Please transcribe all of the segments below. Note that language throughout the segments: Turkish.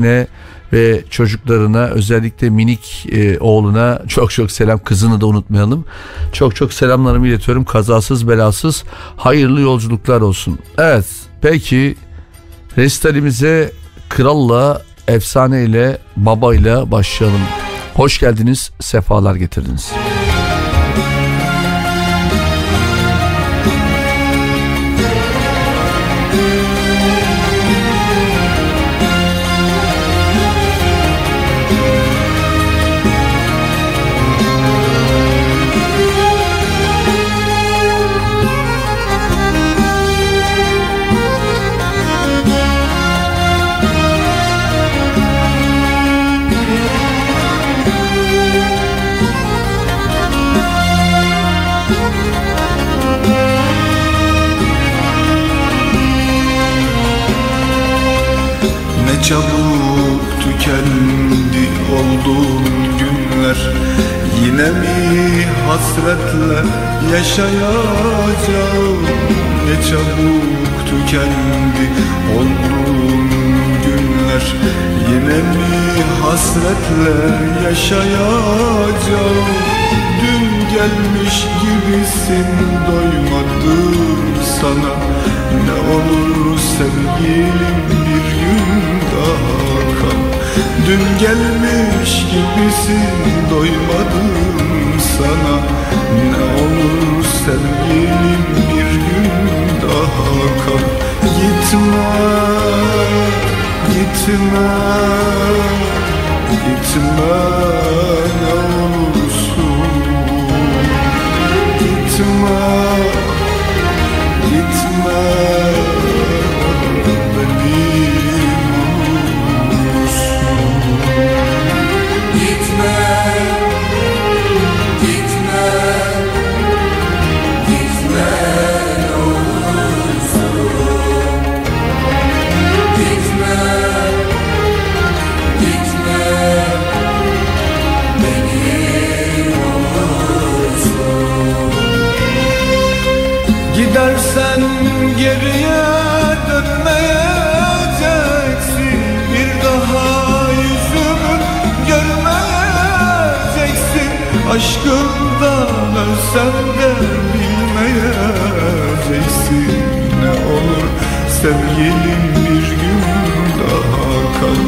ne ve çocuklarına özellikle minik e, oğluna çok çok selam kızını da unutmayalım. Çok çok selamlarımı iletiyorum. Kazasız belasız hayırlı yolculuklar olsun. Evet peki resitalimize kralla efsaneyle babayla başlayalım. Hoş geldiniz sefalar getirdiniz. Çabuk tükendi olduğum günler. Yine mi hasretle yaşayacağım? Ne çabuk tükendi olduğum günler. Yine mi hasretle yaşayacağım? Dün gelmiş gibisin doymadım sana. Ne olur sevgilim bir gün kal Dün gelmiş gibisin doymadım sana. Ne olur sevgilim bir gün daha kal. Gitme, gitme, gitme ne olursun. Gitme, gitme geriye dönmeyeceksin. Bir daha yüzümü görmeyeceksin. Aşkımdan ölsem de bilmeyeceksin. Ne olur sevgilim bir gün daha kal.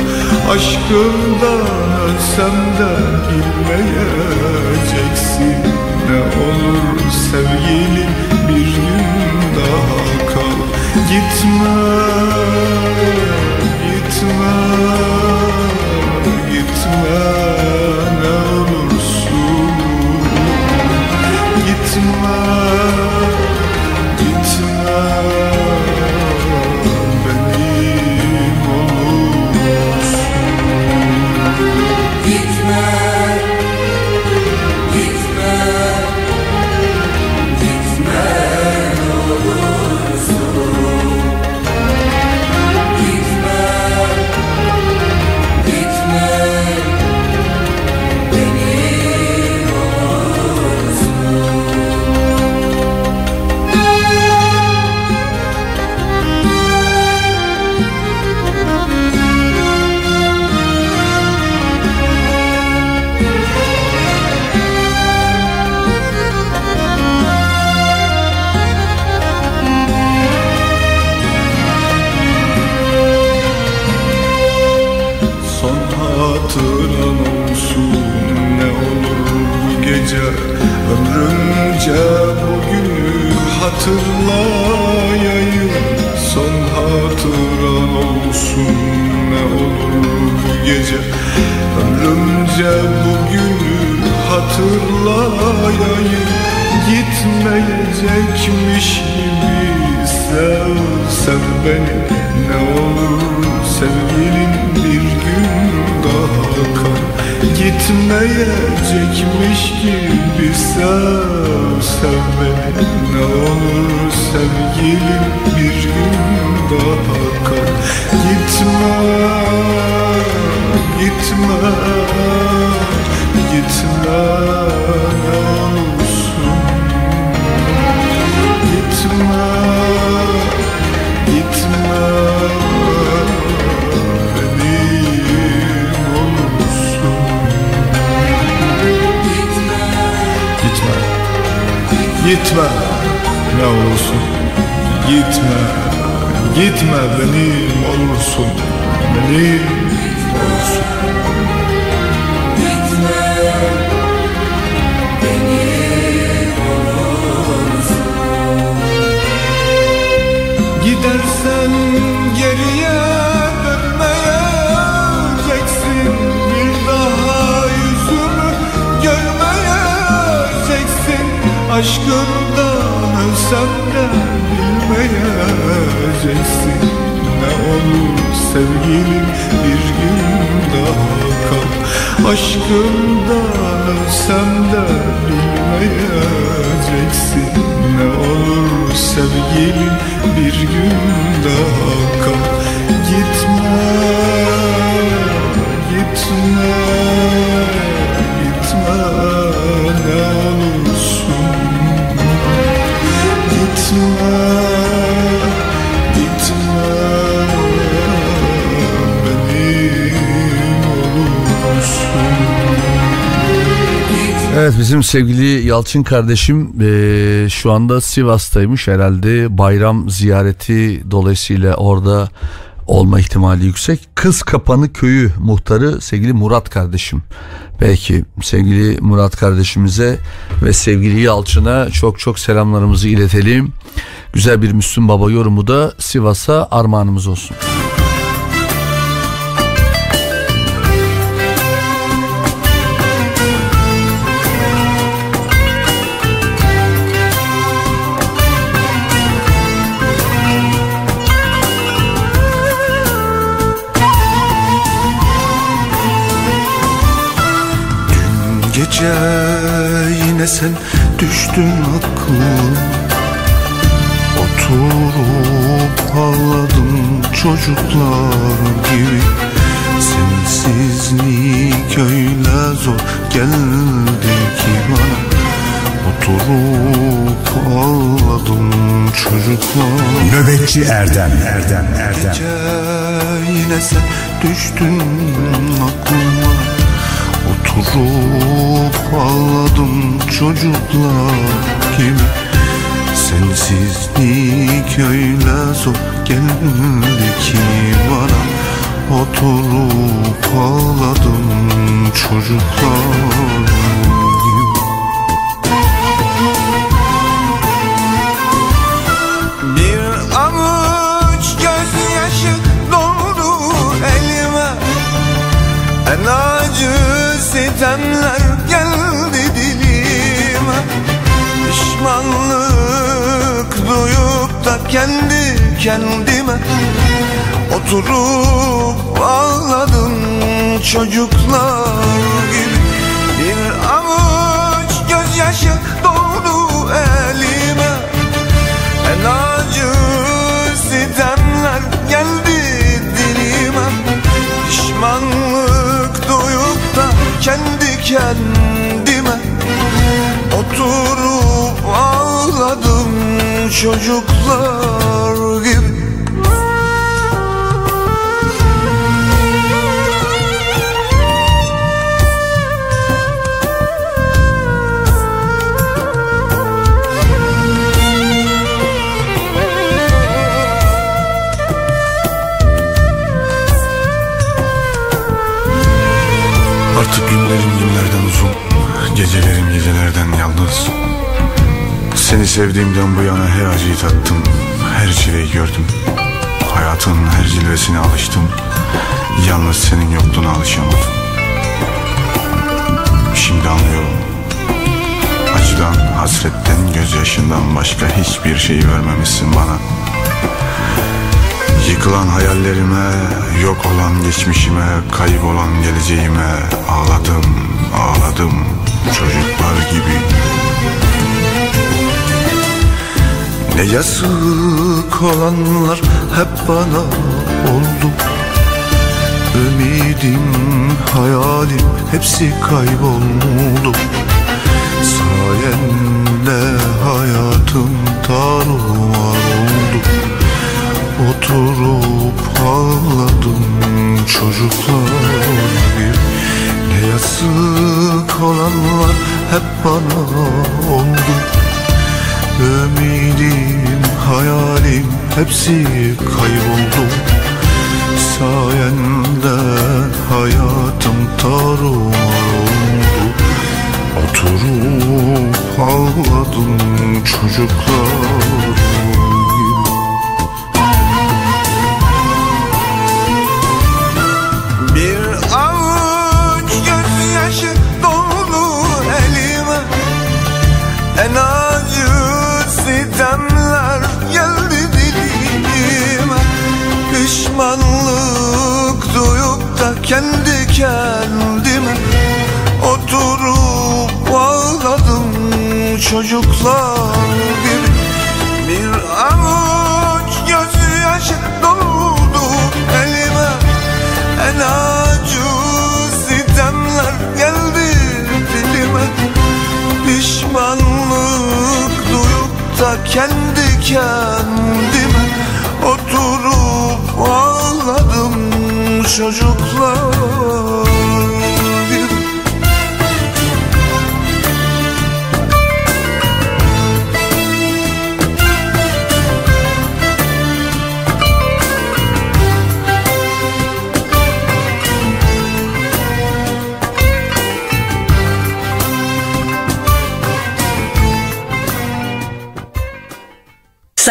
Aşkımdan ölsem de bilmeyeceksin. Ne olur sevgilim bir gün daha kal Gitme, gitme, gitme ne olursun. Gitme, beni Ne olur sevgilim bir gün daha kal. Gitmeyecekmiş gibi sev, sev beni Ne olur sevgilim bir gün daha kal. Gitme, gitme, gitme Gitme. Ne olursun. Gitme. Gitme benim olursun. Benim Aşkından ölsem de bilmeyeceksin Ne olur sevgilim bir gün daha kal. Aşkından ölsem de bilmeyeceksin Ne olur sevgilim bir gün daha kal. Gitme, gitme, Evet bizim sevgili Yalçın kardeşim eee, şu anda Sivas'taymış herhalde bayram ziyareti dolayısıyla orada olma ihtimali yüksek. Kız Kapanı Köyü muhtarı sevgili Murat kardeşim. Belki sevgili Murat kardeşimize ve sevgili Yalçın'a çok çok selamlarımızı iletelim. Güzel bir Müslüm Baba yorumu da Sivas'a armağanımız olsun. Gece yine sen düştün aklıma Oturup ağladım çocuklar gibi. Sensizlik öyle zor geldi ki bana. Oturup ağladım çocuklar Nöbetçi Erdem Erdem Erdem. Gece yine sen düştün aklıma. Oturup ağladım çocuklar gibi Sensizlik öyle zor geldi ki bana. Oturup ağladım çocuklar Bir avuç gözyaşı doldu elime. En acı sitemler geldi dilime. Pişmanlık duyup da kendi kendime Oturup ağladım çocuklar gibi. Bir avuç gözyaşı doldu elime. En acı sitemler geldi dilime. Pişmanlık duyup da kendi kendime Oturup ağladım çocuklar gibi Gecelerim gecelerden yalnız. Seni sevdiğimden bu yana her acıyı tattım Her çileyi gördüm. Hayatın her cilvesine alıştım. Yalnız senin yokluğuna alışamadım. Şimdi anlıyorum. Acıdan, hasretten, gözyaşından başka hiçbir şey vermemişsin bana. Yıkılan hayallerime, yok olan geçmişime, kaybolan geleceğime ağladım, ağladım çocuklar gibi. Ne yazık olanlar hep bana oldu. Ümidim, hayalim hepsi kayboldu. Sayende hayatım tarumar oldu. Oturup ağladım çocuklar gibi Ne yazık olanlar hep bana oldu. Ümidim, hayalim hepsi kayboldu. Sayende hayatım tarumar oldu. Oturup ağladım çocuklar En acı sitemler geldi dilime. Pişmanlık duyup da kendi kendime Oturup ağladım çocuklar gibi. Bir avuç gözyaşı doldu elime. En acı kendi kendime Oturup ağladım çocuklar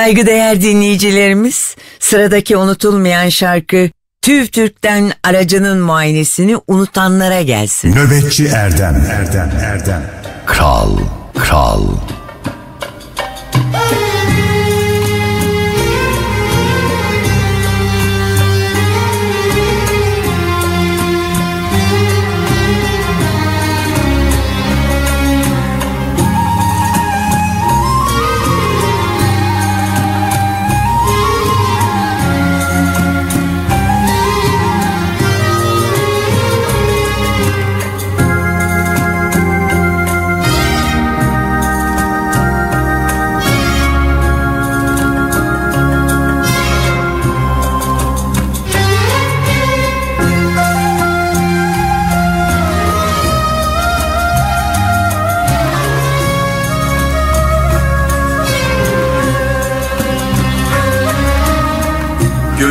Saygıdeğer dinleyicilerimiz, sıradaki unutulmayan şarkı TÜV TÜRK'ten aracının muayenesini unutanlara gelsin. Nöbetçi Erdem Erdem Erdem Kral, kral.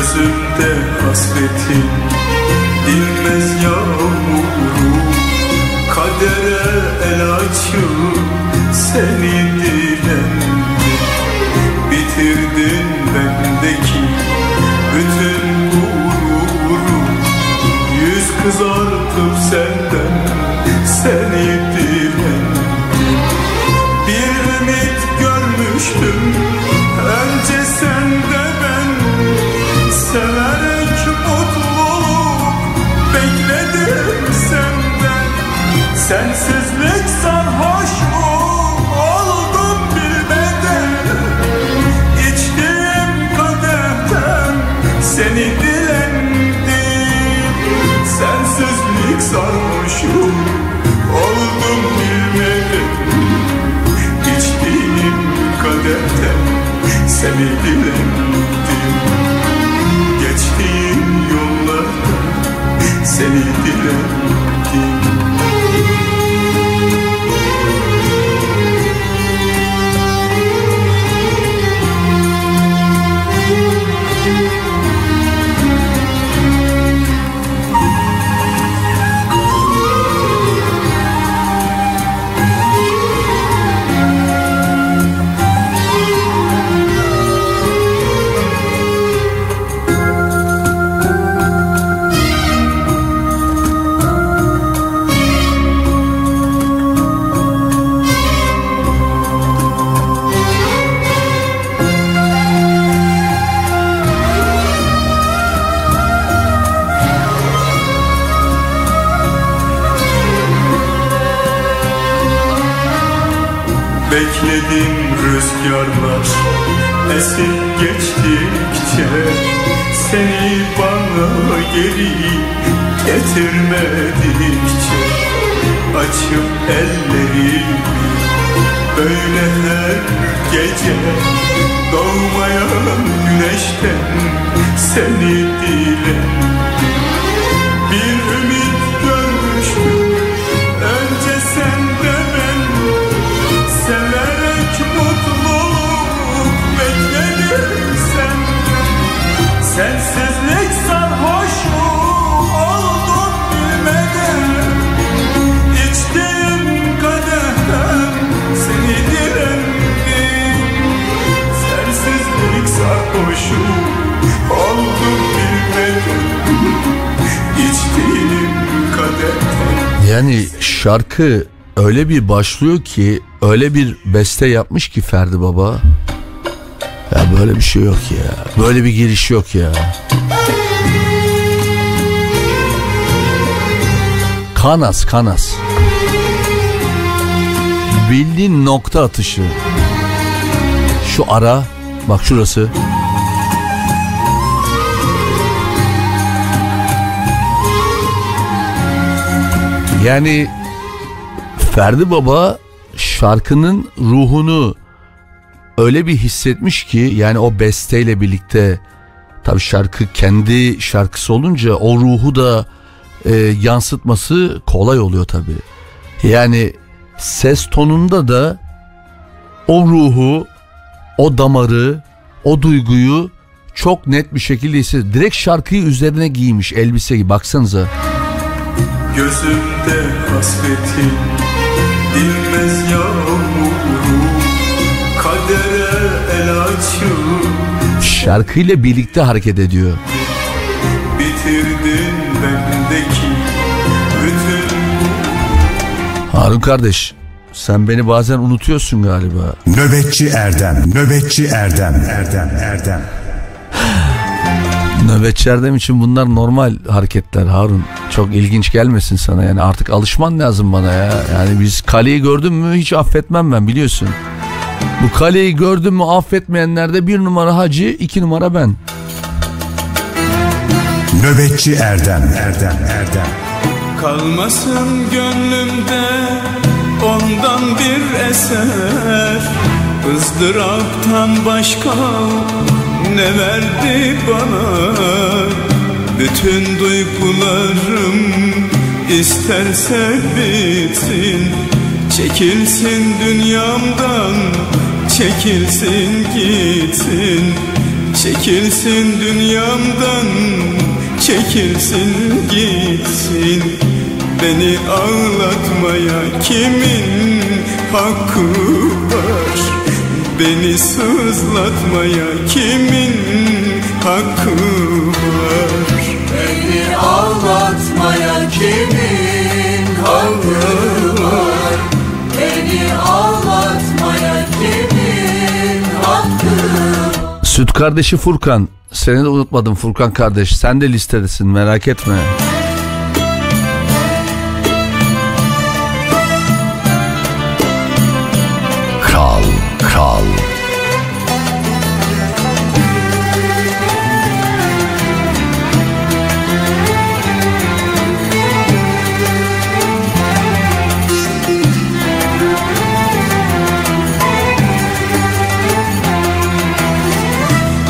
Gözümde hasretin seni dilendim Geçtiğim yollarda seni diledim Bekledim rüzgarlar. Esip geçtikçe Seni bana geri getirmedikçe Açıp ellerimi böyle her gece Doğmayan güneşten seni dilerim Bir ümit görmüştüm şarkı öyle bir başlıyor ki öyle bir beste yapmış ki Ferdi Baba. Ya böyle bir şey yok ya. Böyle bir giriş yok ya. Kanas kanas. Bildiğin nokta atışı. Şu ara bak şurası. Yani Ferdi Baba şarkının ruhunu öyle bir hissetmiş ki yani o besteyle birlikte tabii şarkı kendi şarkısı olunca o ruhu da e, yansıtması kolay oluyor tabii. Yani ses tonunda da o ruhu, o damarı, o duyguyu çok net bir şekilde hissediyor. Direkt şarkıyı üzerine giymiş elbise gibi baksanıza. Gözümde hasretin dinmez yağmuru Kadere el açıp Şarkıyla birlikte hareket ediyor. bitirdin bendeki bütün Harun kardeş sen beni bazen unutuyorsun galiba. Nöbetçi Erdem, Nöbetçi Erdem, Erdem, Erdem. Nöbetçi Erdem için bunlar normal hareketler Harun. Çok ilginç gelmesin sana yani artık alışman lazım bana ya. Yani biz kaleyi gördün mü hiç affetmem ben biliyorsun. Bu kaleyi gördün mü affetmeyenlerde bir numara hacı iki numara ben. Nöbetçi Erdem, Erdem, Erdem. Kalmasın gönlümde ondan bir eser ızdıraptan başka ne verdi bana? Bütün duygularım isterse bitsin. Çekilsin dünyamdan çekilsin gitsin. Çekilsin dünyamdan çekilsin gitsin. Beni ağlatmaya kimin hakkı var Beni sızlatmaya kimin hakkı var Beni ağlatmaya kimin hakkı var Beni ağlatmaya kimin hakkı var Süt kardeşi Furkan. Seni de unutmadım Furkan kardeş. Sen de listedesin merak etme. Kral, kral.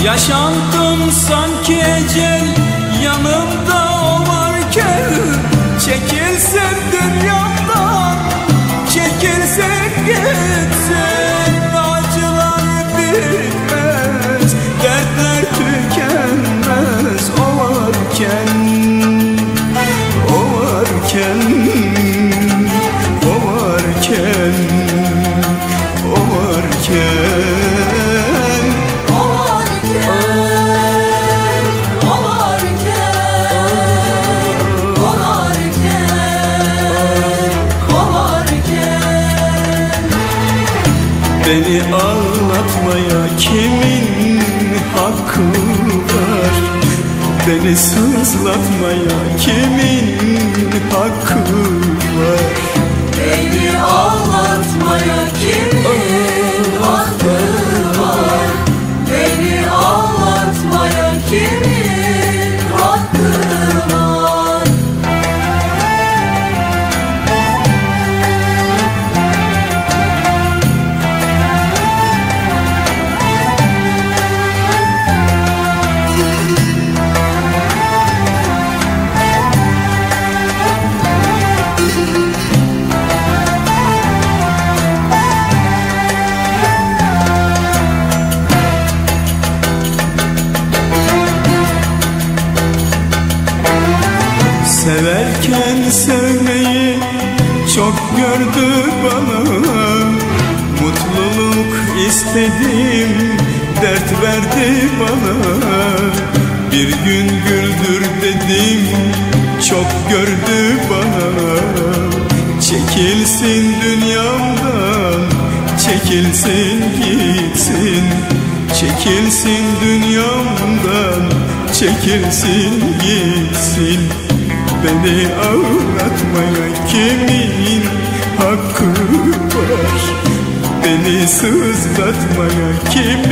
Yaşandım sanki ecel yanımda o varken Çekilsin dünyamdan çekilsin gitsin sızlatmaya kimin Çekilsin gitsin Beni ağlatmaya kimin hakkı var? Beni sızlatmaya kimin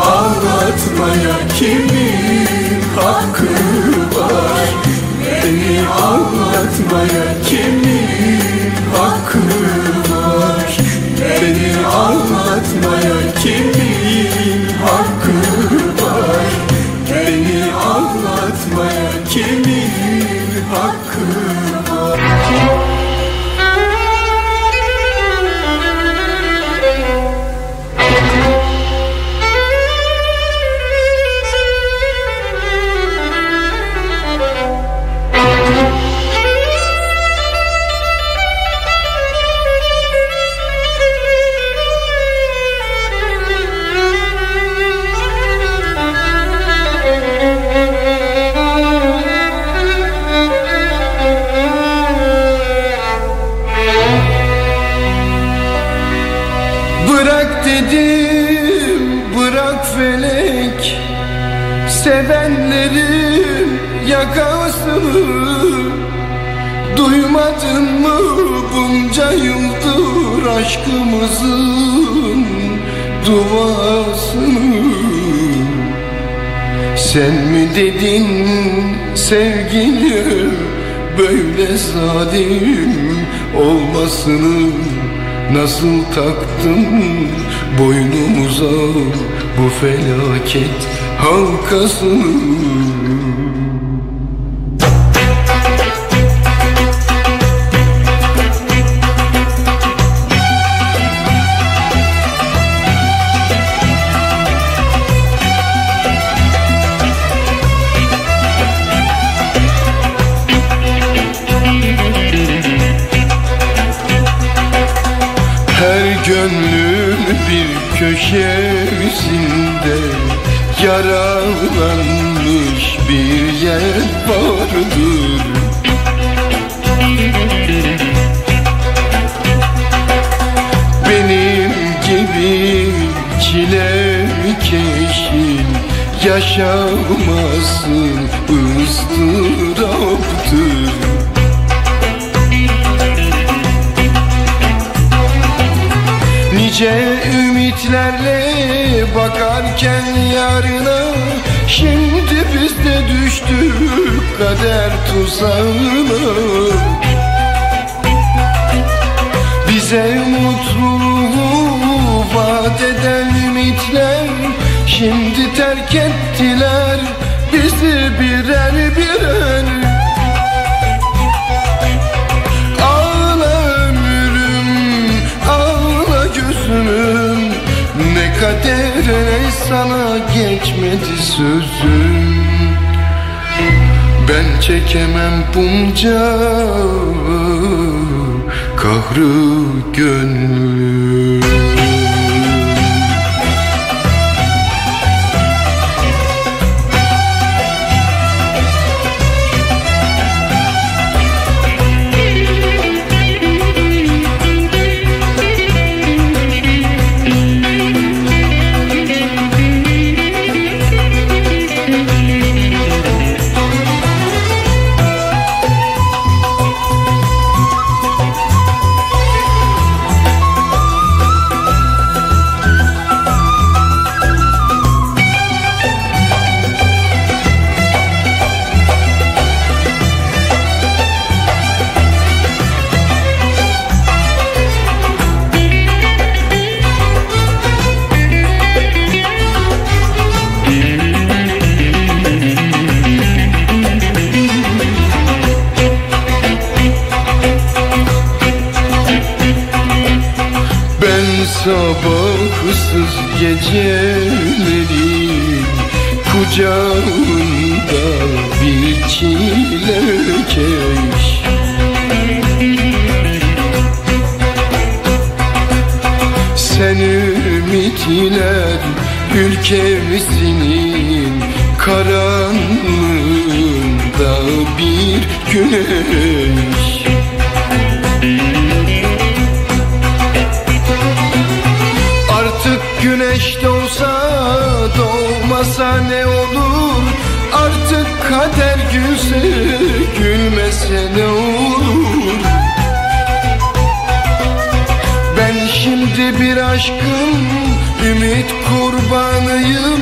ağlatmaya kimin hakkı var? Beni ağlatmaya kimin hakkı var? Beni ağlatmaya kimin aşkımızın duasını Sen mi dedin sevgilim böyle zalim olmasını? Nasıl taktın boynumuza bu felaket halkasını Yaralanmış bir yer vardır. Benim gibi çilekeşin Yaşamasın ıstıraptır Nice ümitlerle bakarken yarına Şimdi biz de düştük kader tuzağına. Bize mutluluğu vaat eden ümitler Şimdi terk ettiler bizi birer birer. Ağla ömrüm, ağla gözümüm kader ne sana geçmedi sözüm? Ben çekemem bunca kahrı gönlüm güneş Artık güneş doğsa doğmasa ne olur? Artık kader gülse gülmese ne olur? Ben şimdi bir aşkın ümit kurbanıyım.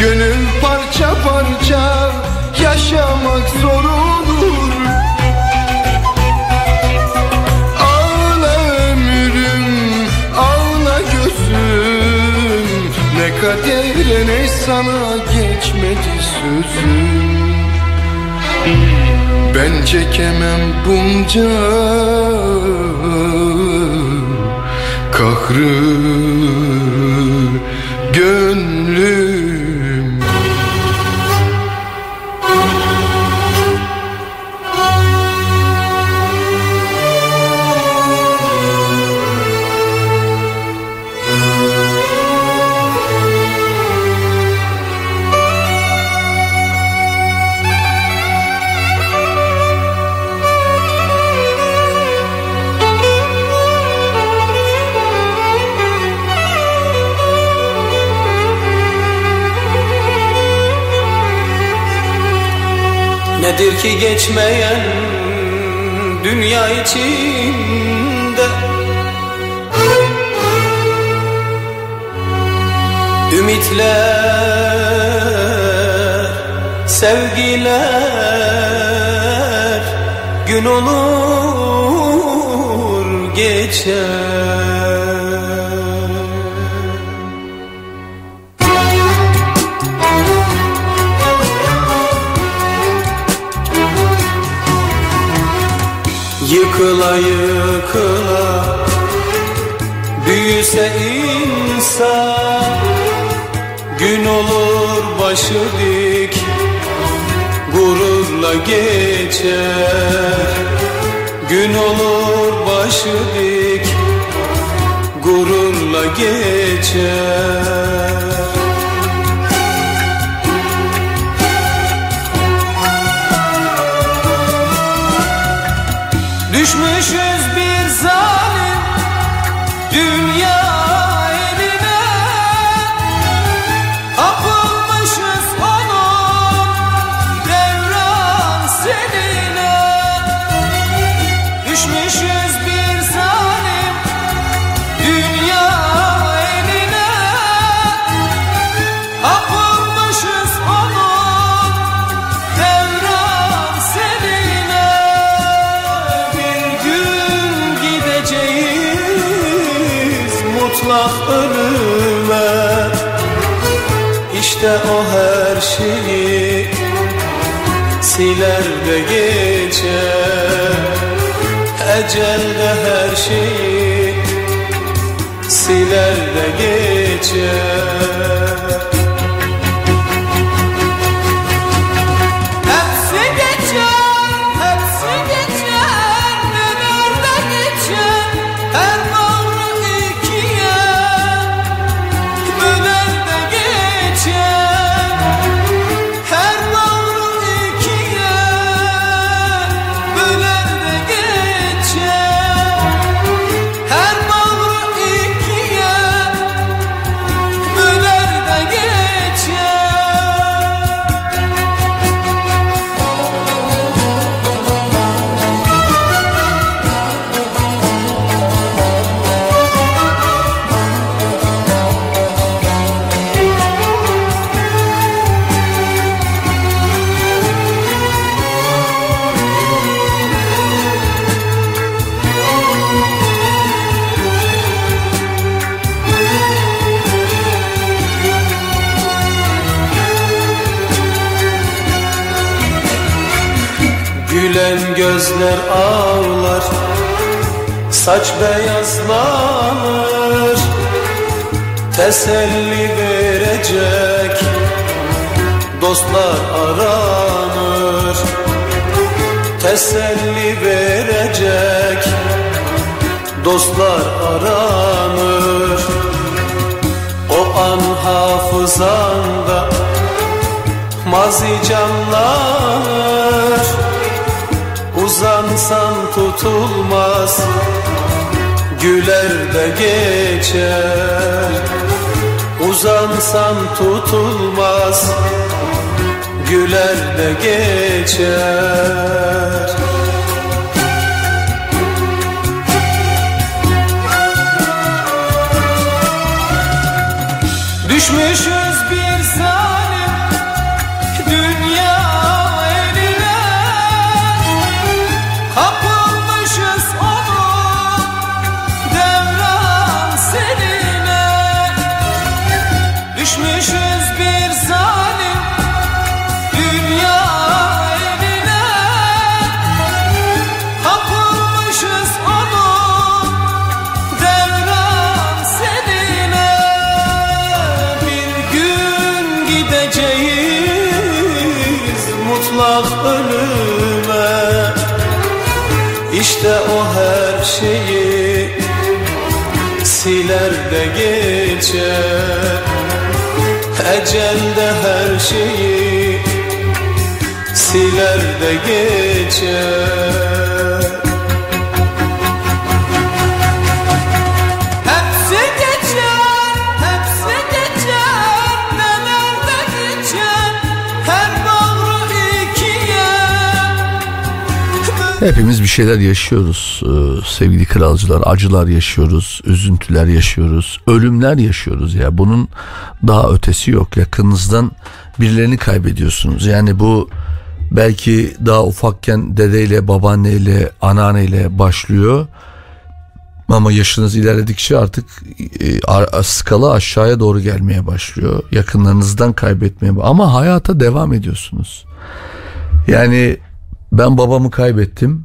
Gönül parça parça yaşamak kader ne sana geçmedi sözüm. Ben çekemem bunca kahrı Geçmeyen dünya içinde. Ümitler, sevgiler gün olur geçer geçer Gün olur başı dik gururla geçer mutlak ölüme İşte o her şeyi siler de geçer Ecel de her şeyi siler de geçer Saç beyazlanır Teselli verecek Dostlar aranır. Teselli verecek Dostlar aranır. O an hafızanda Mazi canlanır Uzansan tutulmaz. Güler de geçer. Uzansan tutulmaz. Güler de geçer. Düşmüşüz Hepimiz bir şeyler yaşıyoruz ee, sevgili kralcılar. Acılar yaşıyoruz, üzüntüler yaşıyoruz, ölümler yaşıyoruz ya. Bunun daha ötesi yok. Yakınınızdan birilerini kaybediyorsunuz. Yani bu belki daha ufakken dedeyle, babaanneyle, anneanneyle başlıyor. Ama yaşınız ilerledikçe artık e, skala aşağıya doğru gelmeye başlıyor. Yakınlarınızdan kaybetmeye ama hayata devam ediyorsunuz. Yani ben babamı kaybettim.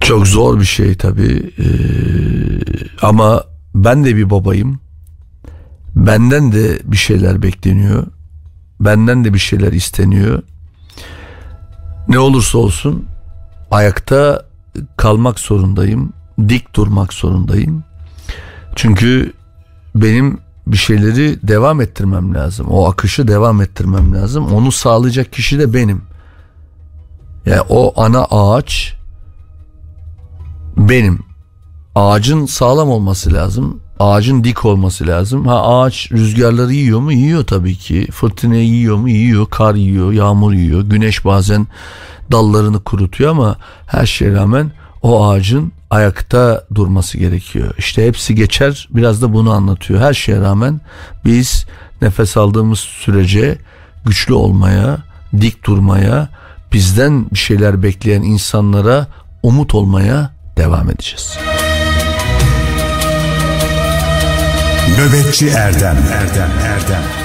Çok zor bir şey tabii. Ee, ama ben de bir babayım. Benden de bir şeyler bekleniyor. Benden de bir şeyler isteniyor. Ne olursa olsun ayakta kalmak zorundayım. Dik durmak zorundayım. Çünkü benim bir şeyleri devam ettirmem lazım. O akışı devam ettirmem lazım. Onu sağlayacak kişi de benim. Yani o ana ağaç benim. Ağacın sağlam olması lazım. Ağacın dik olması lazım. Ha ağaç rüzgarları yiyor mu? Yiyor tabii ki. Fırtınayı yiyor mu? Yiyor. Kar yiyor, yağmur yiyor. Güneş bazen dallarını kurutuyor ama her şeye rağmen o ağacın ayakta durması gerekiyor. İşte hepsi geçer. Biraz da bunu anlatıyor. Her şeye rağmen biz nefes aldığımız sürece güçlü olmaya, dik durmaya, bizden bir şeyler bekleyen insanlara umut olmaya devam edeceğiz. Nöbetçi Erdem Erdem Erdem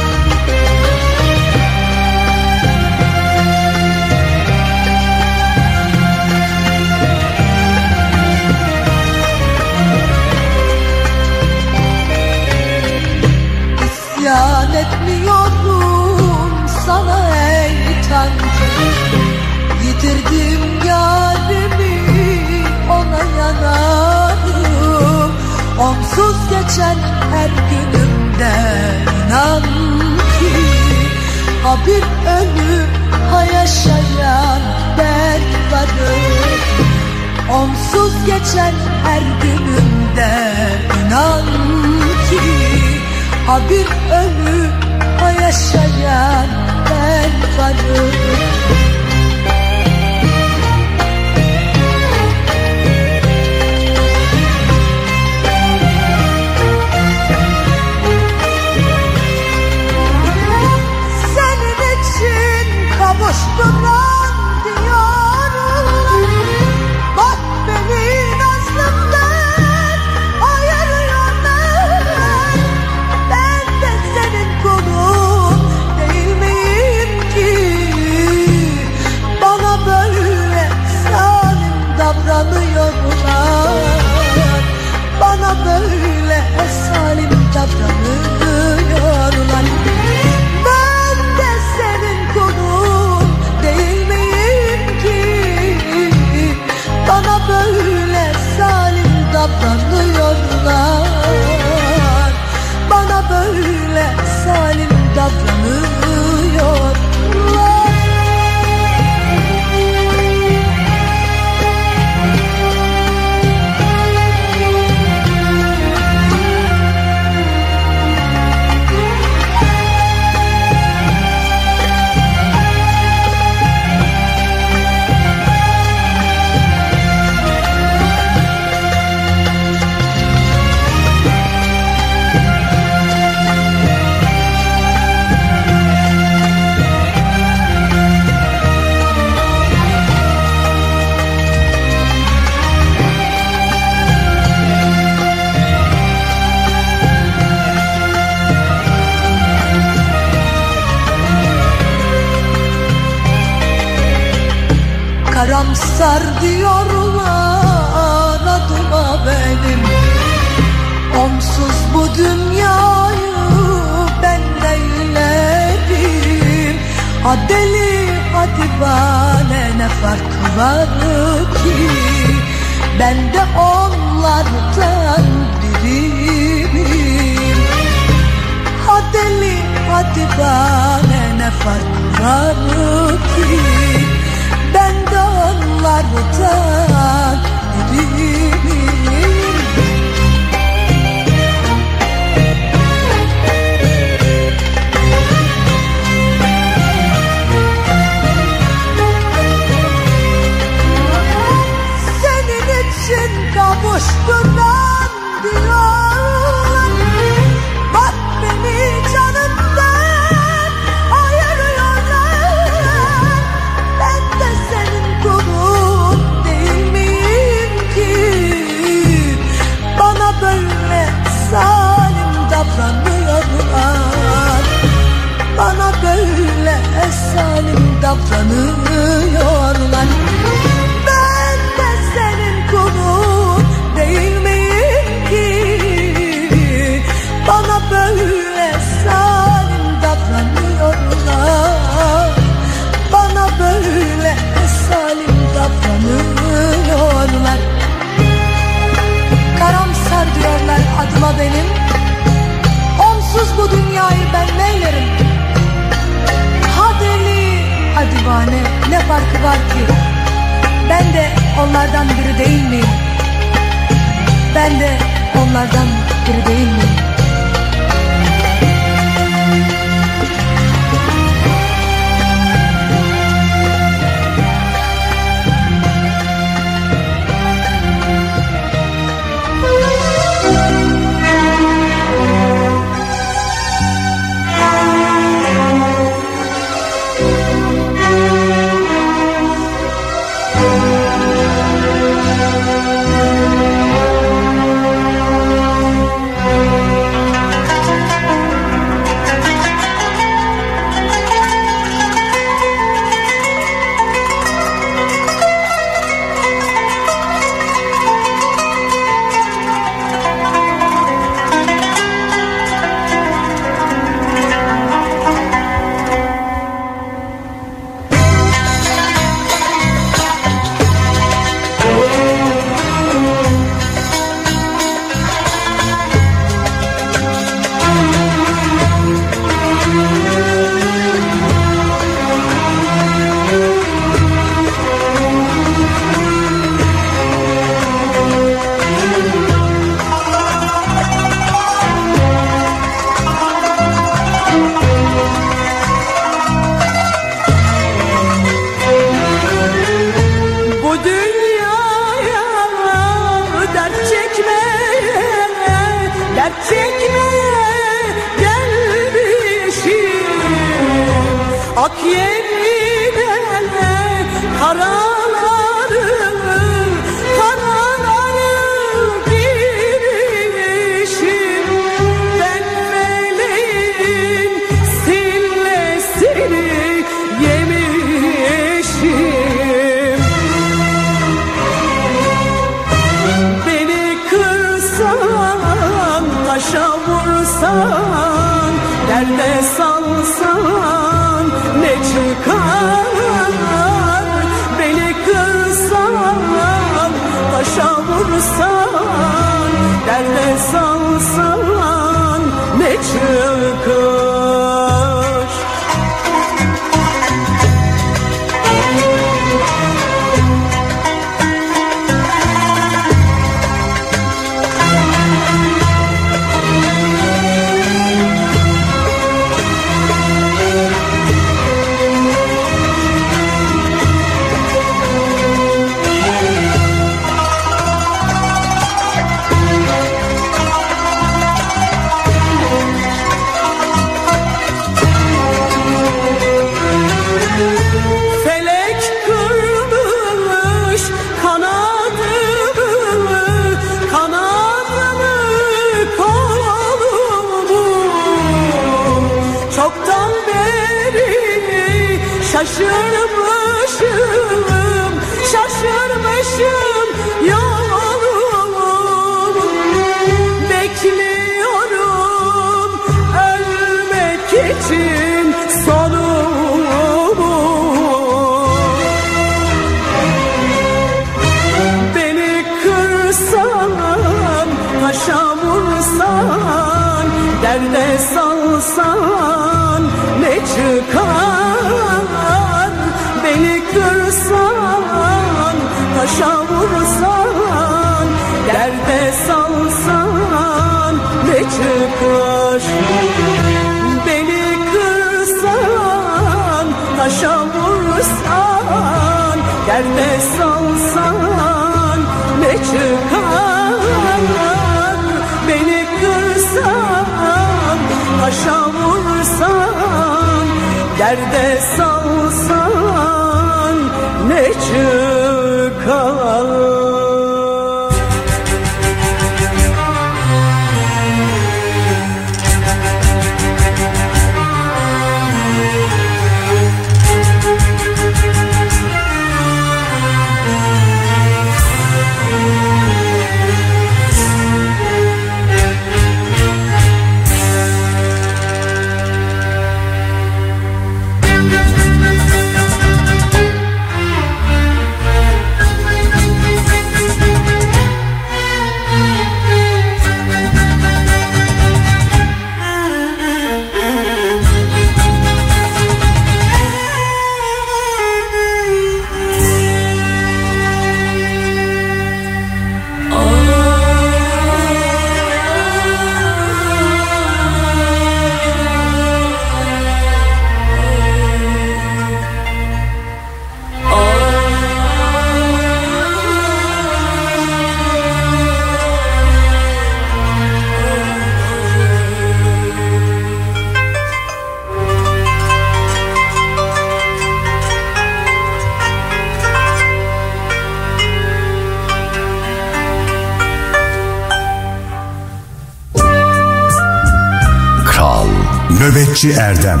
Nöbetçi Erdem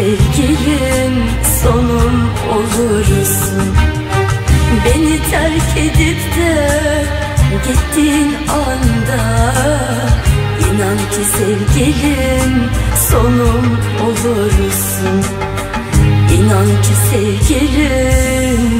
sevgilim sonum olursun. Beni terk edip de gittiğin anda İnan ki sevgilim sonum olursun. İnan ki sevgilim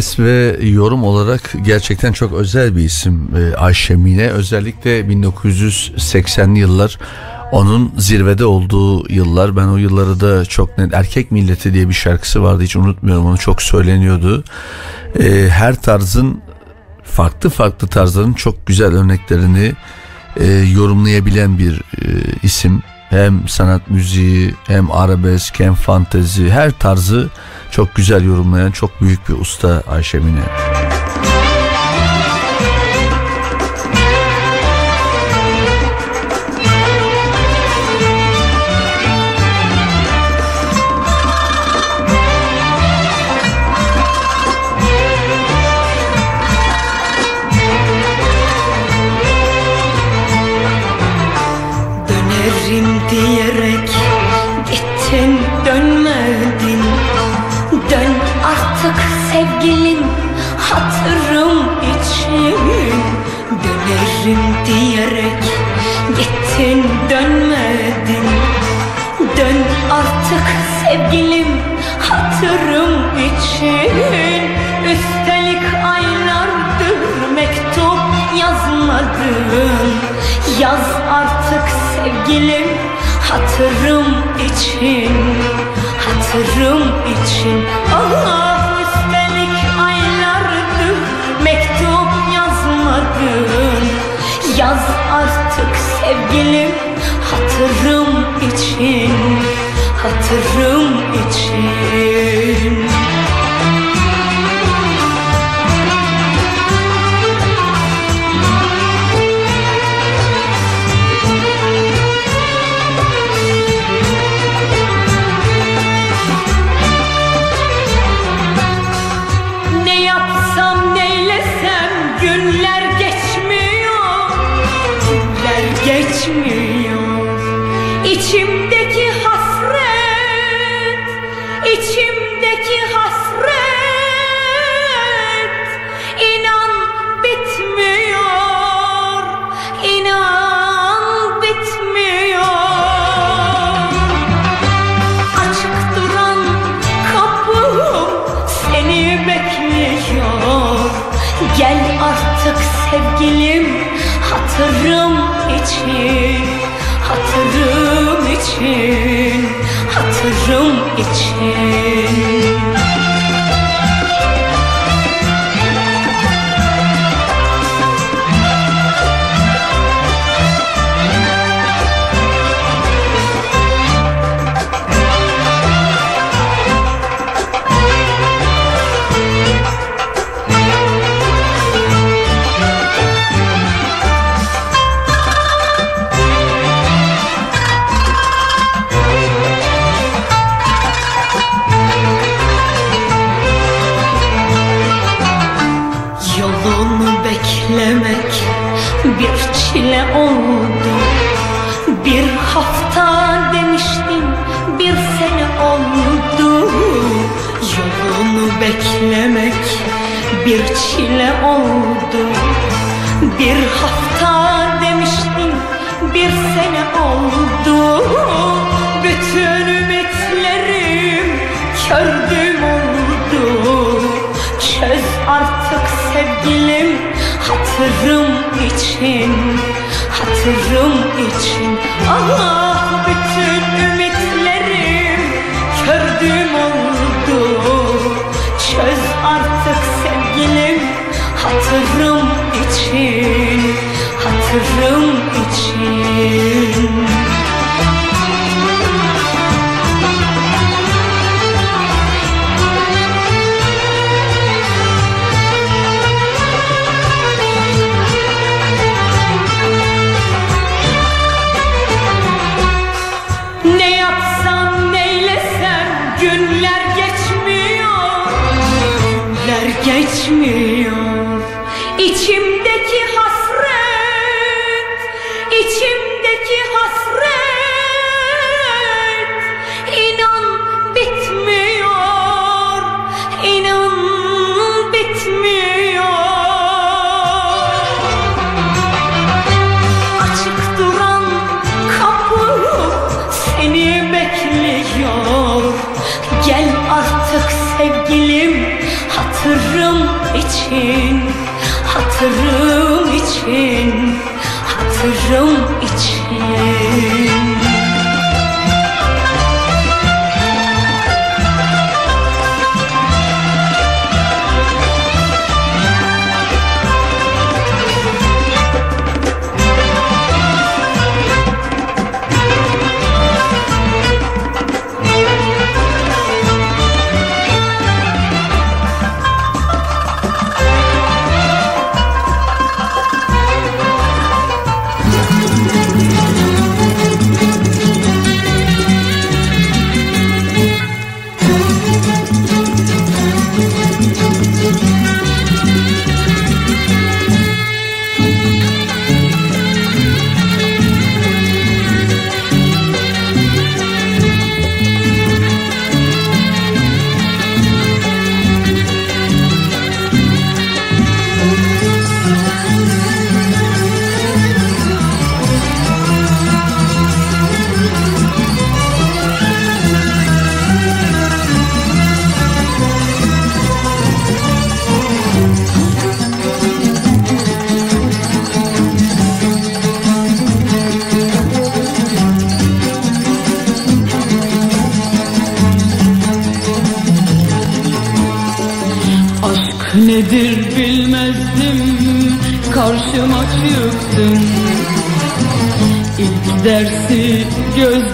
ses ve yorum olarak gerçekten çok özel bir isim e, Ayşe Mine. Özellikle 1980'li yıllar onun zirvede olduğu yıllar. Ben o yılları da çok net Erkek Milleti diye bir şarkısı vardı hiç unutmuyorum onu çok söyleniyordu. E, her tarzın farklı farklı tarzların çok güzel örneklerini e, yorumlayabilen bir isim. Hem sanat müziği hem arabesk hem fantezi her tarzı çok güzel yorumlayan çok büyük bir usta Ayşe Mine. room.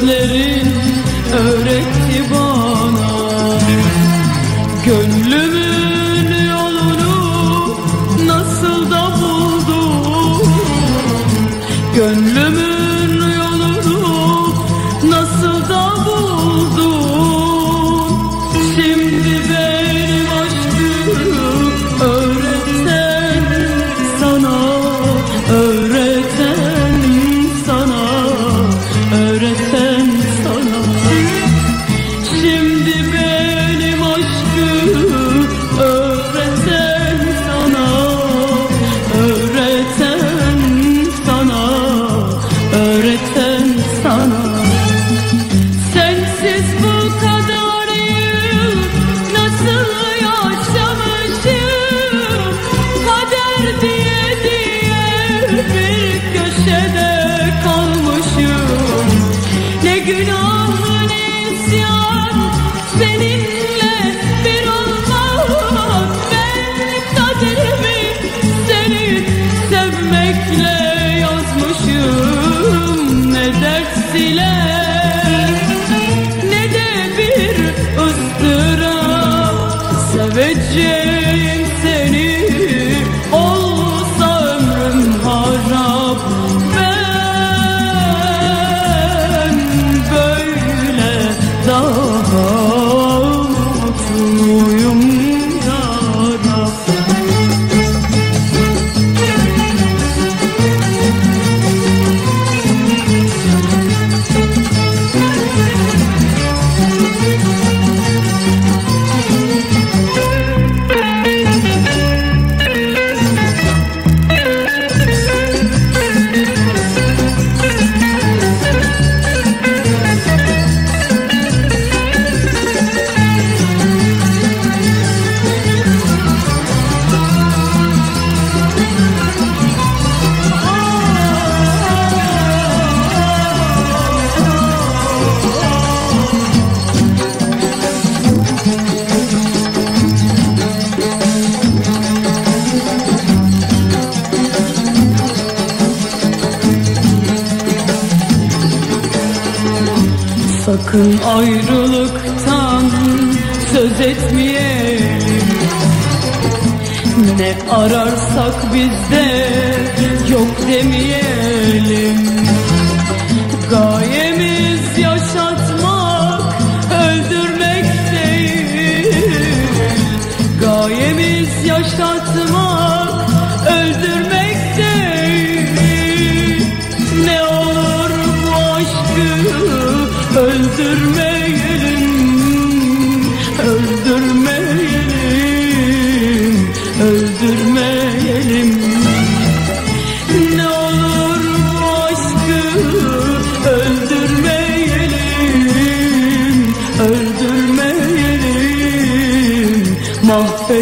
Gözlerin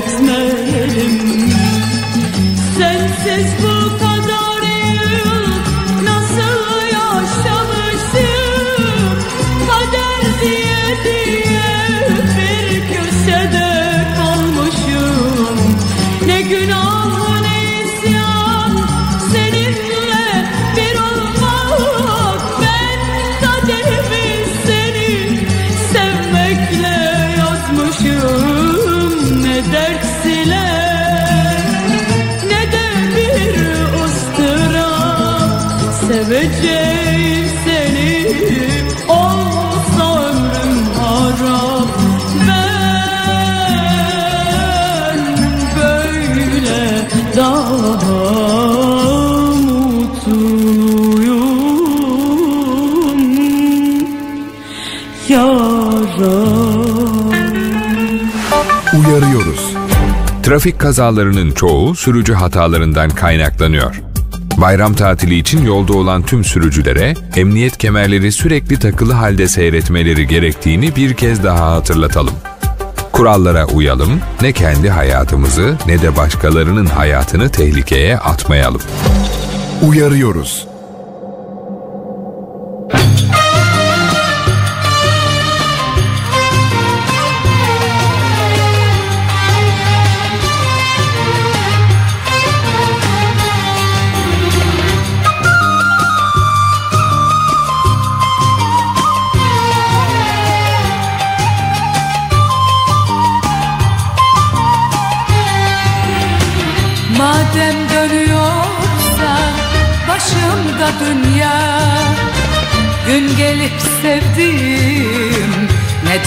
no Trafik kazalarının çoğu sürücü hatalarından kaynaklanıyor. Bayram tatili için yolda olan tüm sürücülere emniyet kemerleri sürekli takılı halde seyretmeleri gerektiğini bir kez daha hatırlatalım. Kurallara uyalım, ne kendi hayatımızı ne de başkalarının hayatını tehlikeye atmayalım. Uyarıyoruz.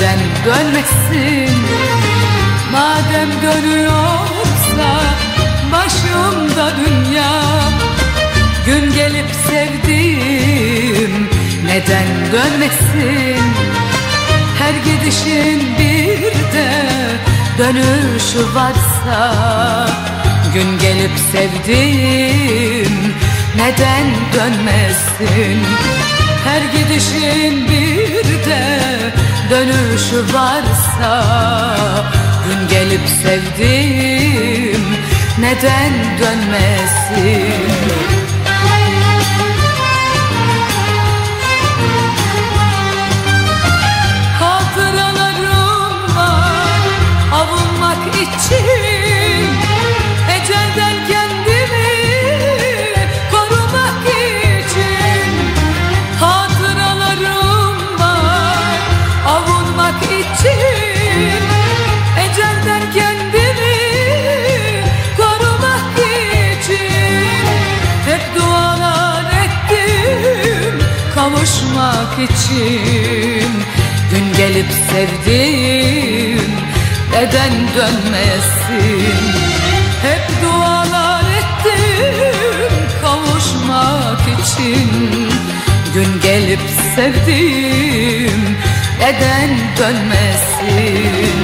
Neden dönmesin Madem dönüyorsa başımda dünya. Gün gelip sevdiğim neden dönmesin Her gidişin bir de dönüşü varsa. Gün gelip sevdiğim neden dönmesin Her gidişin bir de dönüşü varsa Gün gelip sevdiğim neden dönmesin için Gün gelip sevdim. Neden dönmesin Hep dualar ettim kavuşmak için. Gün gelip sevdim. Neden dönmesin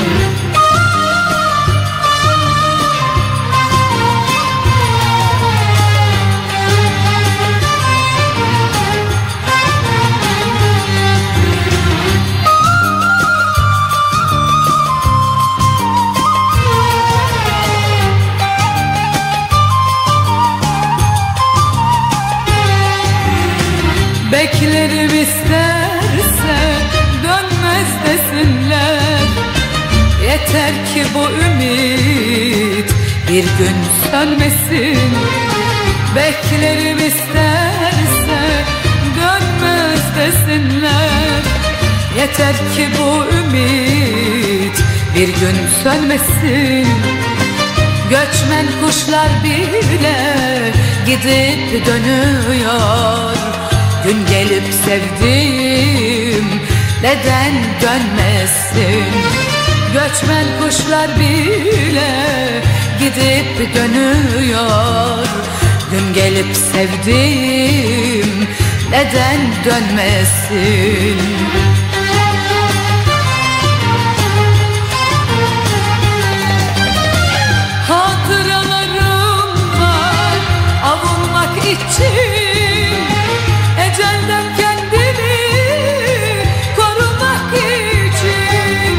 Yeter ki bu ümit bir gün sönmesin. Göçmen kuşlar bile gidip dönüyor. Gün gelip sevdim neden dönmesin? Göçmen kuşlar bile gidip dönüyor. Gün gelip sevdim neden dönmesin Ecelden kendimi korumak için.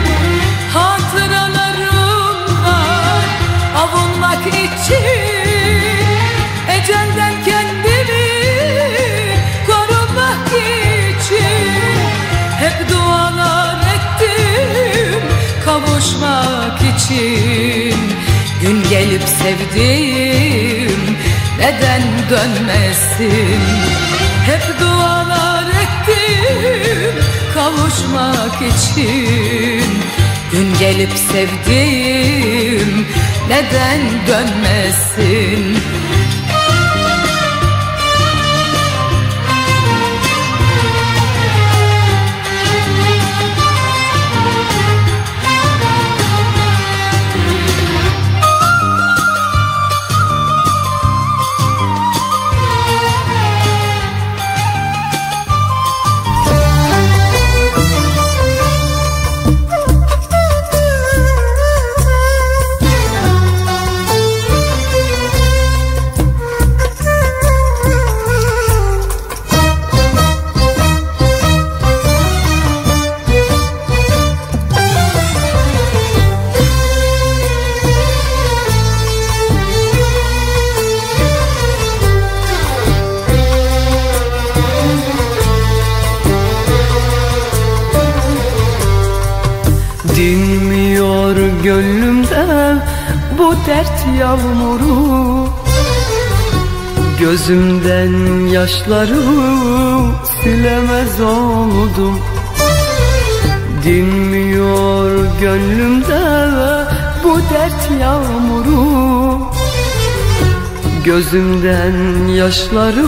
Hatıralarım var avunmak için Ecelden kendimi korumak için. Hep dualar ettim kavuşmak için. Gün gelip neden dönmesin. Hep dualar ettim kavuşmak için. Gün gelip sevdim neden dönmesin Gözümden yaşları silemez oldum. Dinmiyor gönlümde bu dert yağmuru. Gözümden yaşları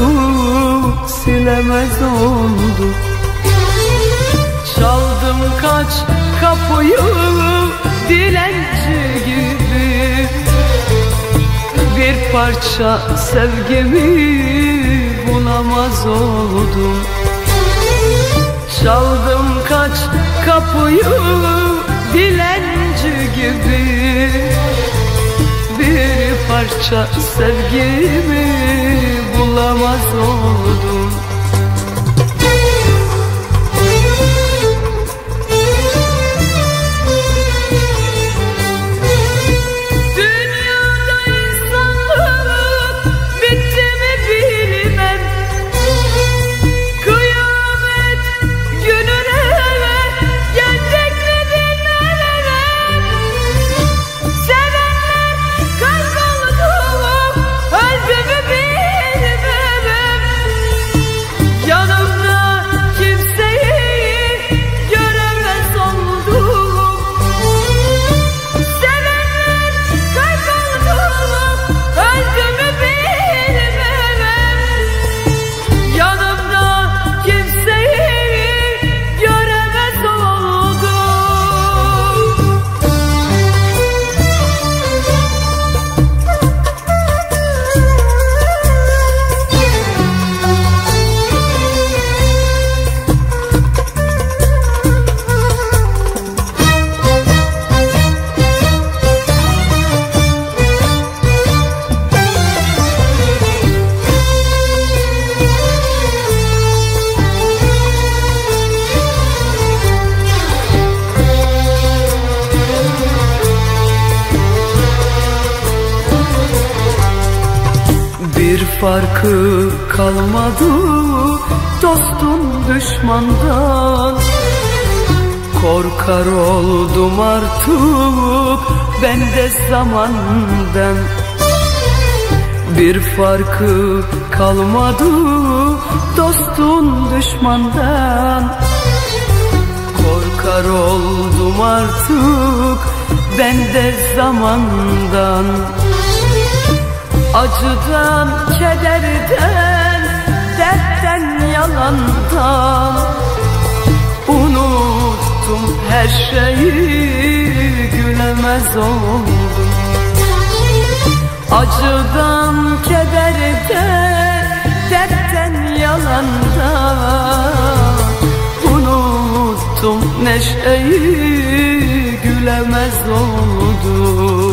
silemez oldum. Çaldım kaç kapıyı dilenci Bir parça sevgimi bulamaz oldum. Çaldım kaç kapıyı dilenci gibi. Bir parça sevgimi bulamaz oldum zamandan Bir farkı kalmadı dostun düşmandan. Korkar oldum artık ben de zamandan. Acıdan, kederden, dertten, yalandan. Unuttum her şeyi gülemez oldum. Acıdan, kederde, dertten, yalanda. Unuttum neşeyi, gülemez oldum.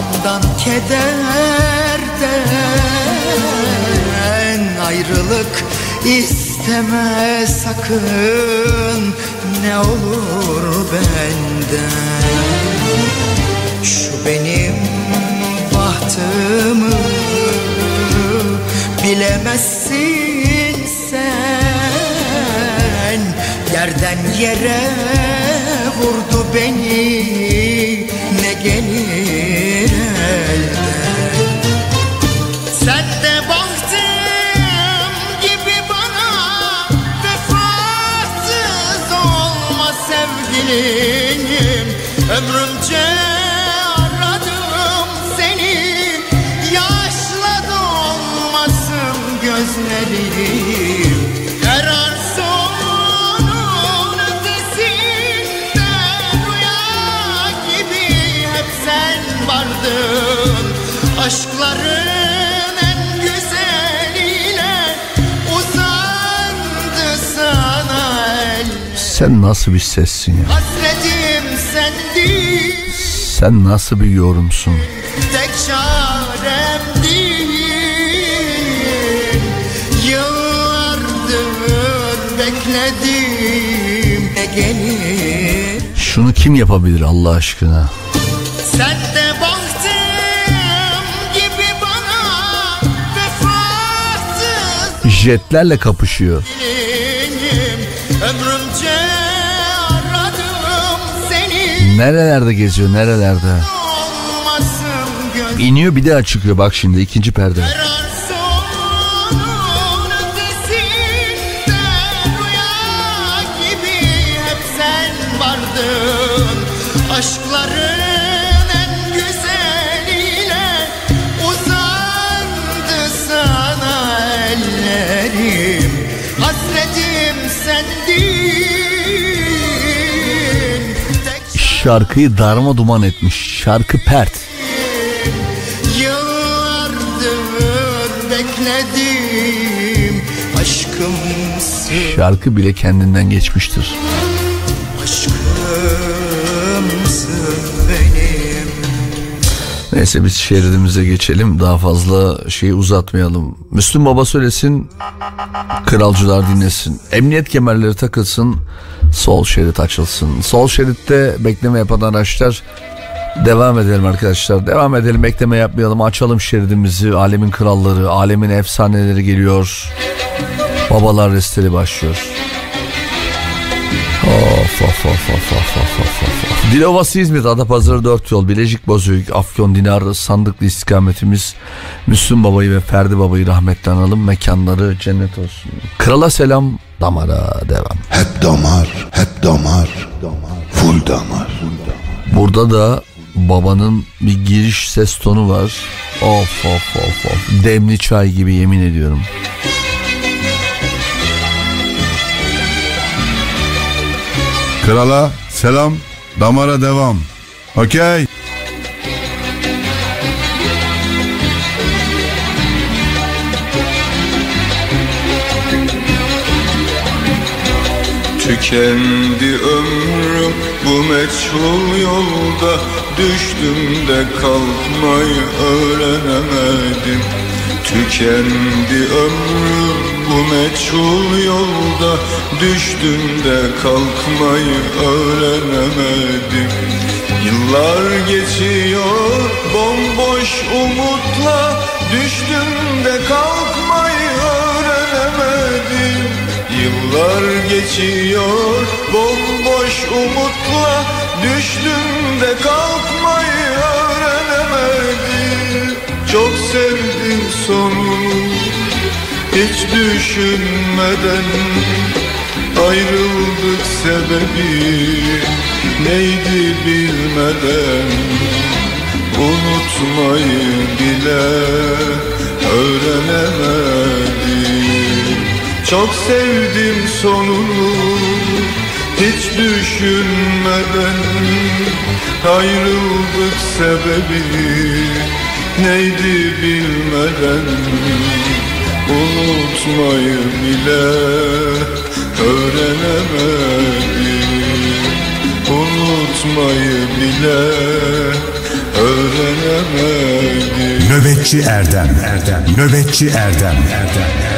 Gamdan kederden Ayrılık isteme sakın. Ne olur benden. Şu benim bahtımı Bilemezsin sen. Yerden yere vurdu beni Ne gelir elden? Sen de baktım gibi bana Vefasız olma sevgilim. Ömrümce vardın Aşkların en güzeliyle Uzandı sana el Sen nasıl bir sessin ya? Hasretim sendin Sen nasıl bir yorumsun? Tek çarem değil Yıllardır bekledim Ne gelir Şunu kim yapabilir Allah aşkına? Jetlerle kapışıyor. Nerelerde geziyor nerelerde? İniyor bir daha çıkıyor bak şimdi ikinci perde. Sonun Şarkıyı darma duman etmiş. Şarkı pert. Yıllardır bekledim aşkımsın Şarkı bile kendinden geçmiştir. Aşkımsın benim Neyse biz şeridimize geçelim. Daha fazla şeyi uzatmayalım. Müslüm Baba söylesin. Kralcılar dinlesin. Emniyet kemerleri takılsın. Sol şerit açılsın. Sol şeritte bekleme yapan araçlar Devam edelim arkadaşlar. Devam edelim. Bekleme yapmayalım. Açalım şeridimizi. Alemin kralları, alemin efsaneleri geliyor. Babalar resteli başlıyor. Of of of of of of of of. Dilovası İzmit, Adapazarı 4 yol, Bilecik Bozüyük, Afyon Dinar, Sandıklı istikametimiz Müslüm Baba'yı ve Ferdi Baba'yı rahmetle analım. Mekanları cennet olsun. Krala selam, damara devam. Hep damar, hep damar, full damar. Burada da babanın bir giriş ses tonu var. Of of of of. Demli çay gibi yemin ediyorum. Krala selam, damara devam. Okey. Tükendi ömrüm bu meçhul yolda Düştüm de kalkmayı öğrenemedim Tükendi ömrüm bu meçhul yolda. Düştüm de kalkmayı öğrenemedim. Yıllar geçiyor bomboş umutla. Düştüm de kalkmayı öğrenemedim. Yıllar geçiyor bomboş umutla. Düştüm de kalkmayı öğrenemedim sonunu hiç düşünmeden Ayrıldık sebebi neydi bilmeden Unutmayı bile öğrenemedim. Çok sevdim sonunu hiç düşünmeden Ayrıldık sebebi neydi bilmeden Unutmayı bile öğrenemedim. Unutmayı bile öğrenemedim. Nöbetçi Erdem Erdem. Nöbetçi Erdem Erdem Erdem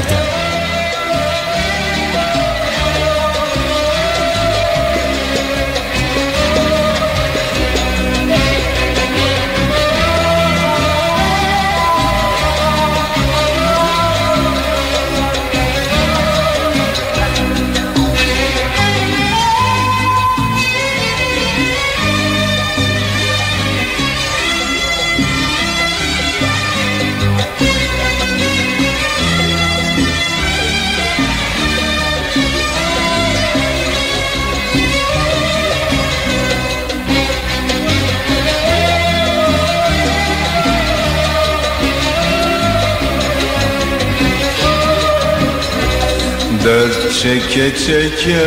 çeke çeke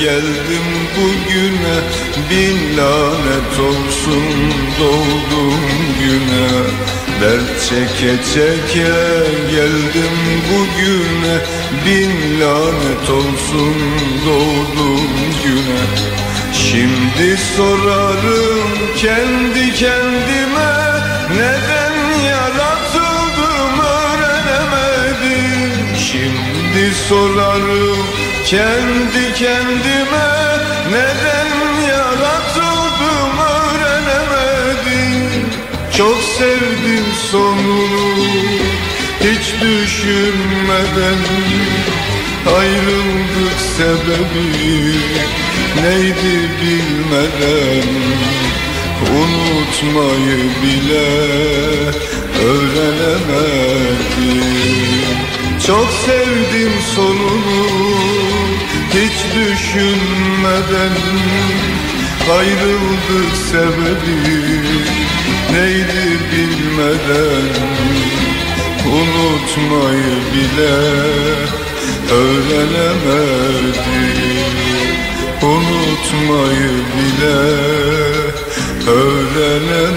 geldim bugüne. Bin lanet olsun doğdum güne. Dert çeke çeke geldim bugüne. Bin lanet olsun doğdum güne. Şimdi sorarım kendi kendime Neden Şimdi sorarım kendi kendime Neden yaratıldım öğrenemedim. Çok sevdim sonunu hiç düşünmeden Ayrıldık sebebi neydi bilmeden. Unutmayı bile öğrenemedim Çok sevdim sonunu hiç düşünmeden. Ayrıldık sebebi neydi bilmeden. Unutmayı bile öğrenemedim. Unutmayı bile öğrenemedim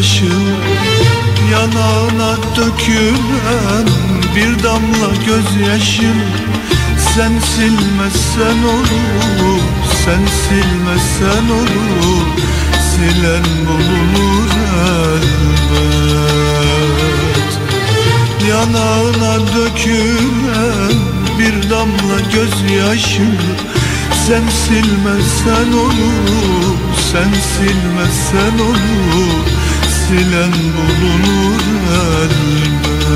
başını Yanağına dökülen Bir damla gözyaşın Sen silmezsen olur Sen silmezsen olur. Silen bulunur elbet. Yanağına dökülen bir damla gözyaşı Sen silmezsen olur, sen silmezsen olur silen bulunur elbet.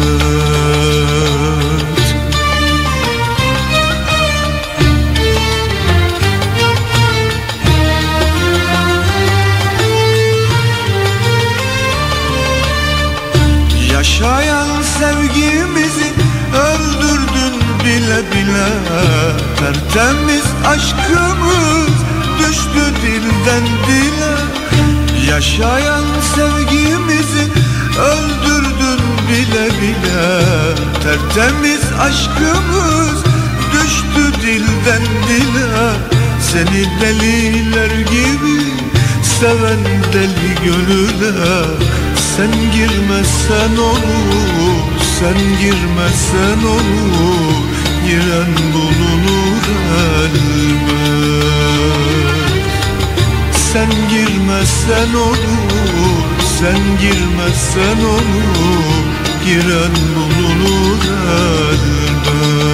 Yaşayan sevgimizi öldürdün bile bile. Tertemiz aşkımız düştü dilden dile. Yaşayan sevgimizi öldürdün bile bile. Tertemiz aşkımız düştü dilden dile. Seni deliler gibi seven deli gönüle. Sen girmesen olur, sen girmesen olur. Giren bulunur elbet Sen girmesen olur, sen girmesen olur. Giren bulunur elbet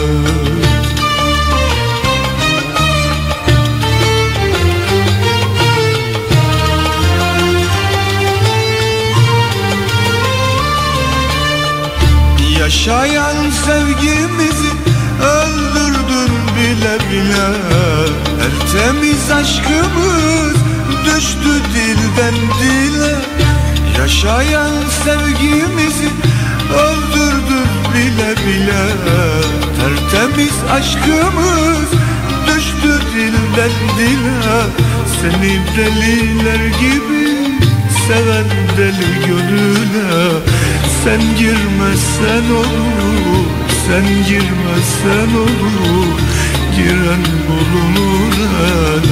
Yaşayan sevgimizi öldürdün bile bile. Tertemiz aşkımız düştü dilden dile. Yaşayan sevgimizi öldürdün bile bile. Tertemiz aşkımız düştü dilden dile. Seni deliler gibi seven deli gönüle Sen girmezsen olur, sen girmezsen olur Giren bulunur elbet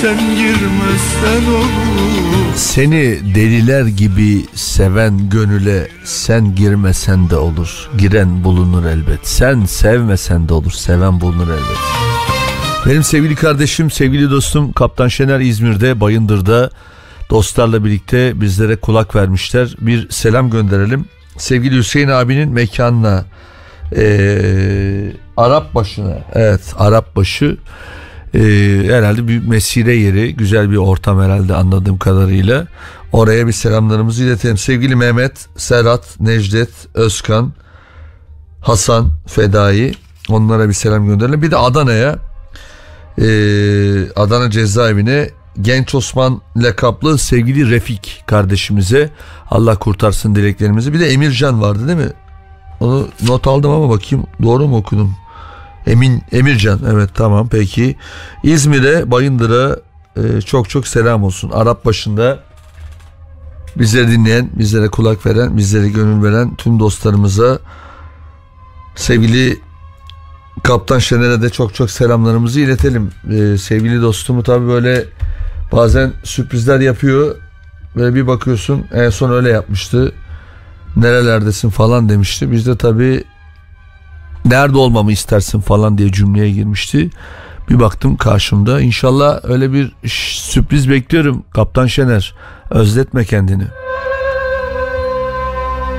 Sen girmezsen olur Seni deliler gibi seven gönüle sen girmesen de olur. Giren bulunur elbet. Sen sevmesen de olur. Seven bulunur elbet. Benim sevgili kardeşim, sevgili dostum Kaptan Şener İzmir'de, Bayındır'da dostlarla birlikte bizlere kulak vermişler. Bir selam gönderelim. Sevgili Hüseyin abinin mekanına eee Arap başına evet Arap başı eee, herhalde bir mesire yeri güzel bir ortam herhalde anladığım kadarıyla oraya bir selamlarımızı iletelim sevgili Mehmet Serhat Necdet Özkan Hasan Fedai onlara bir selam gönderelim bir de Adana'ya eee, Adana cezaevine Genç Osman lakaplı sevgili Refik kardeşimize Allah kurtarsın dileklerimizi bir de Emircan vardı değil mi onu not aldım ama bakayım doğru mu okudum? Emin Emircan evet tamam peki. İzmir'e Bayındır'a e, çok çok selam olsun. Arap başında bizleri dinleyen, bizlere kulak veren, bizlere gönül veren tüm dostlarımıza sevgili Kaptan Şener'e de çok çok selamlarımızı iletelim. E, sevgili dostumu tabi böyle bazen sürprizler yapıyor. Böyle bir bakıyorsun en son öyle yapmıştı nerelerdesin falan demişti. Biz de tabii nerede olmamı istersin falan diye cümleye girmişti. Bir baktım karşımda. İnşallah öyle bir sürpriz bekliyorum Kaptan Şener. Özletme kendini.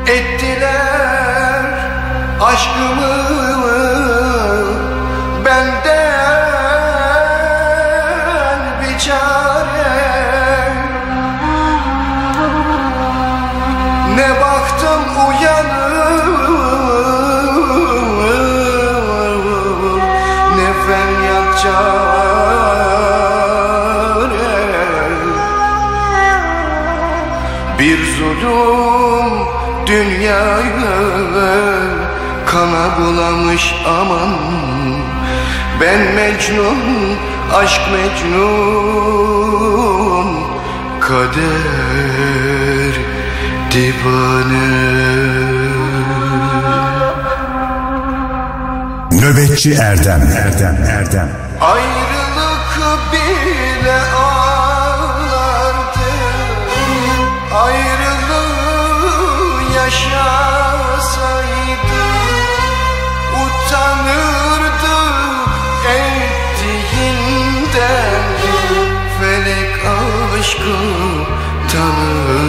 Ettiler aşkımı Kana bulamış aman. Ben Mecnun, aşk Mecnun Kader divane. Nöbetçi Erdem Erdem Erdem. Ayrılık bile ağlardı. Ayrılığı yaşa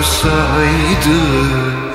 olsaydı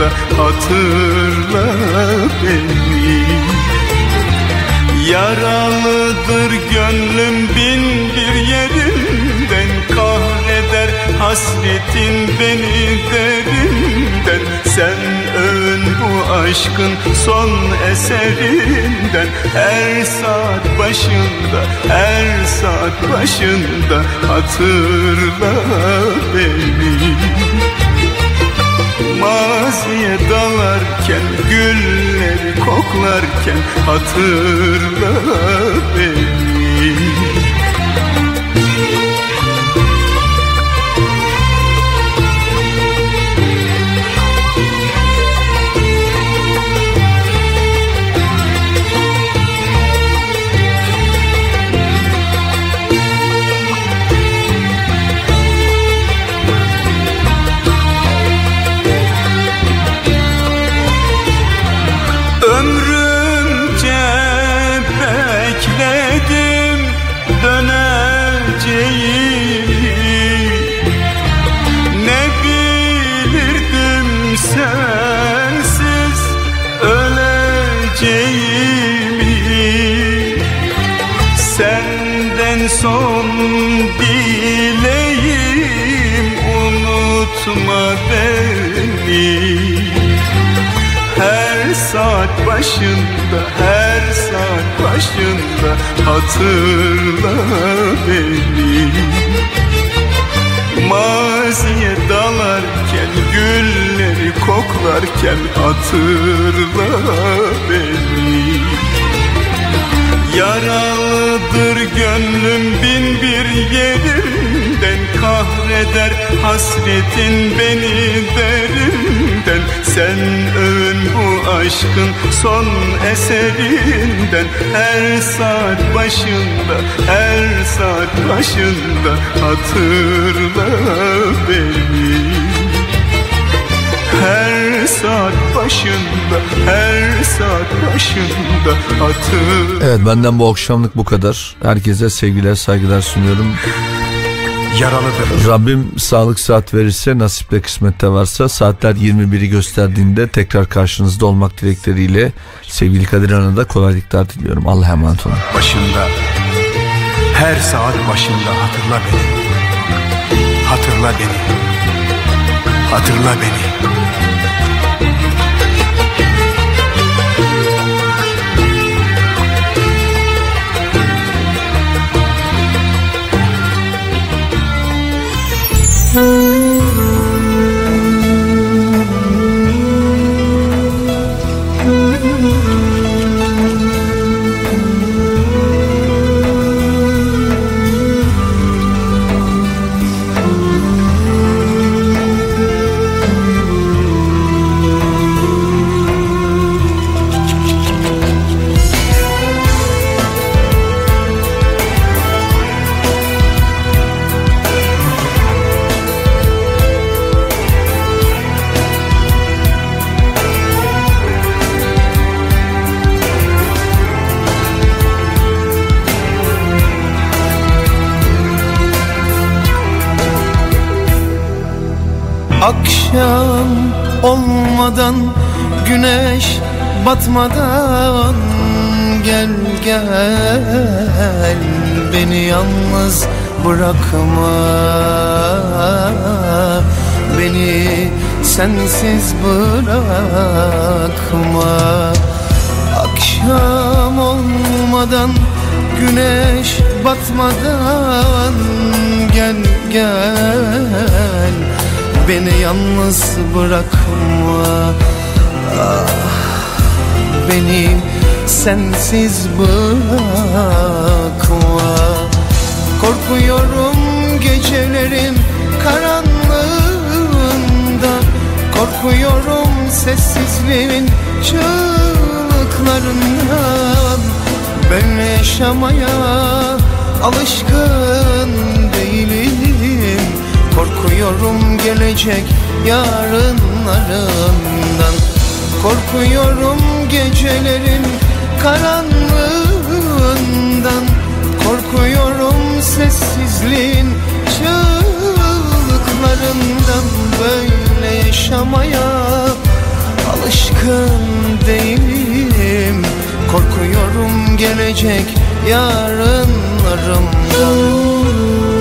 başında hatırla beni. Yaralıdır gönlüm bin bir yerinden Kahreder hasretin beni derinden. Sen övün bu aşkın son eserinden Her saat başında, her saat başında Hatırla beni Maziye dalarken gülleri koklarken hatırla beni başında hatırla beni. Maziye dalarken, gülleri koklarken hatırla beni. Yaralıdır gönlüm bin bir yerinden Kahreder hasretin beni derinden Sen övün bu aşkın son eserinden Her saat başında, her saat başında Hatırla beni her saat başında, her saat başında hatır. Evet benden bu akşamlık bu kadar. Herkese sevgiler saygılar sunuyorum. Yaralıdır. Rabbim sağlık saat verirse nasiple kısmette varsa saatler 21'i gösterdiğinde tekrar karşınızda olmak dilekleriyle sevgili Kadir Han'a da kolaylıklar diliyorum. Allah'a emanet olun. Başında, her saat başında hatırla beni. Hatırla beni. Hatırla beni. Olmadan güneş batmadan gel gel. Beni yalnız bırakma. Beni sensiz bırakma. Akşam olmadan güneş batmadan gel gel Beni yalnız bırakma. Ah, Beni sensiz bırakma. Korkuyorum gecelerin karanlığında. Korkuyorum sessizliğin çığlıklarından. Ben yaşamaya alışkın değilim Korkuyorum gelecek yarınlarından. Korkuyorum gecelerin karanlığından. Korkuyorum sessizliğin çığlıklarından. Böyle yaşamaya alışkın değilim. Korkuyorum gelecek Hasret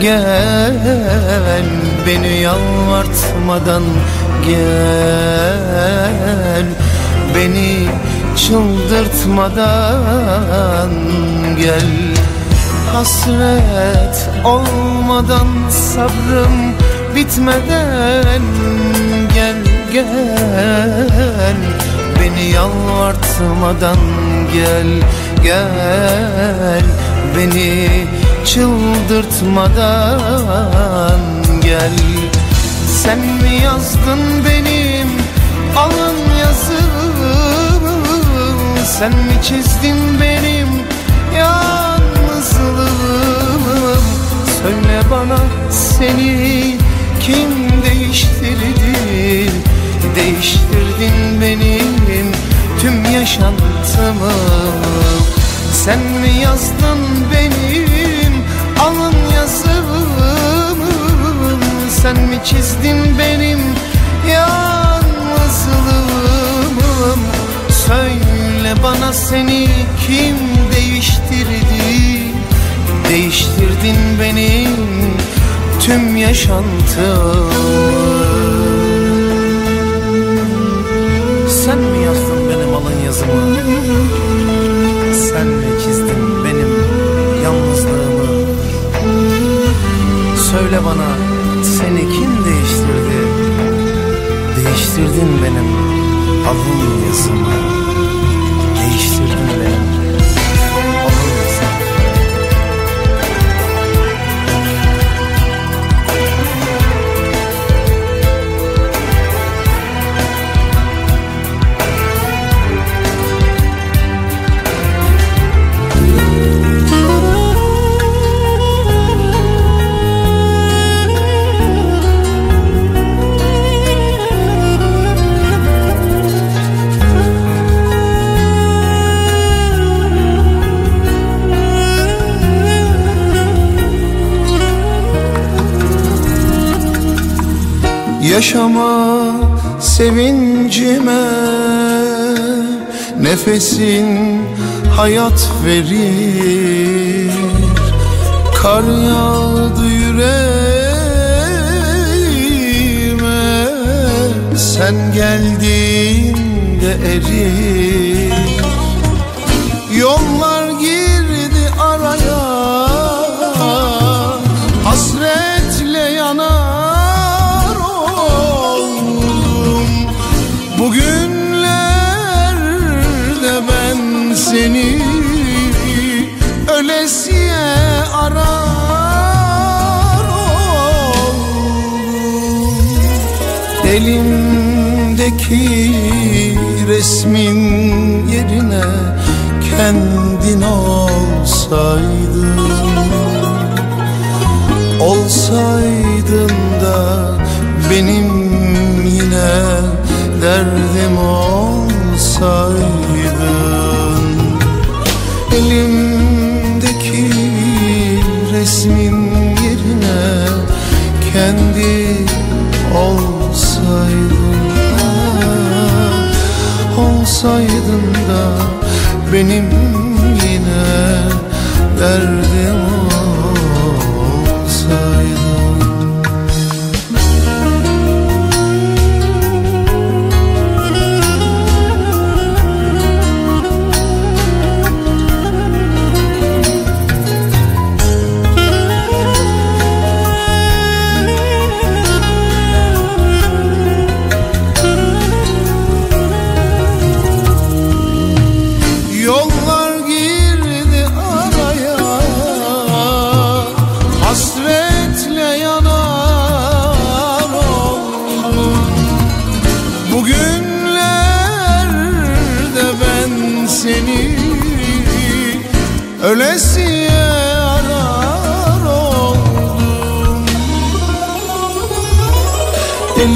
gel Beni yalvartmadan gel. Beni çıldırtmadan gel. Hasret olmadan sabrım bitmeden gel gel. Beni yalvartmadan gel gel. Beni çıldırtmadan gel. Sen mi yazdın benim alın yazımı Sen mi çizdin benim yalnızlığımı? Söyle bana seni kim değiştirdi? Değiştirdin benim tüm yaşantımı. Sen mi yazdın benim Sen mi çizdin benim yalnızlığımı? Söyle bana seni kim değiştirdi? Değiştirdin benim tüm yaşantımı. Sen mi yazdın benim alın yazımı Değiştirdin benim alın yazımı Yaşama sevincime Nefesin hayat verir. Kar yağdı yüreğime Sen geldiğinde erir Elimdeki resmin yerine kendin olsaydın. Olsaydın da benim yine derdim olsaydın Olsaydın da benim yine derdim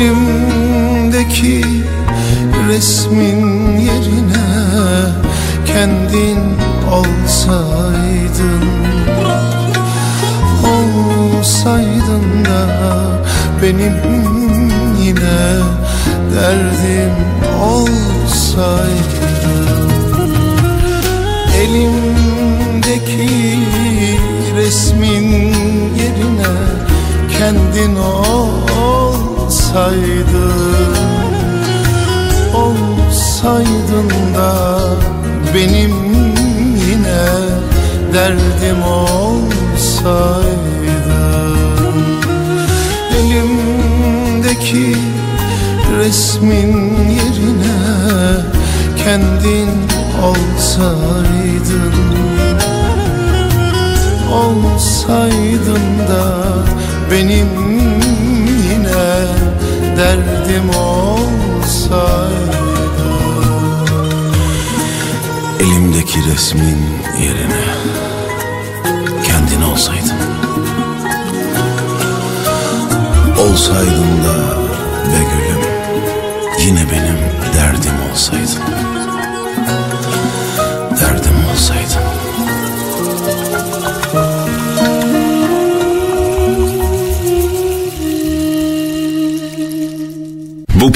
Elimdeki resmin yerine Kendin olsaydın Olsaydın da benim yine derdim olsaydı. Elimdeki olsaydı Olsaydın da benim yine derdim olsaydı. Elimdeki resmin yerine kendin olsaydın Olsaydın da benim derdim olsaydı. Elimdeki resmin yerine kendin olsaydın. Olsaydın da be gülüm yine benim derdim olsaydın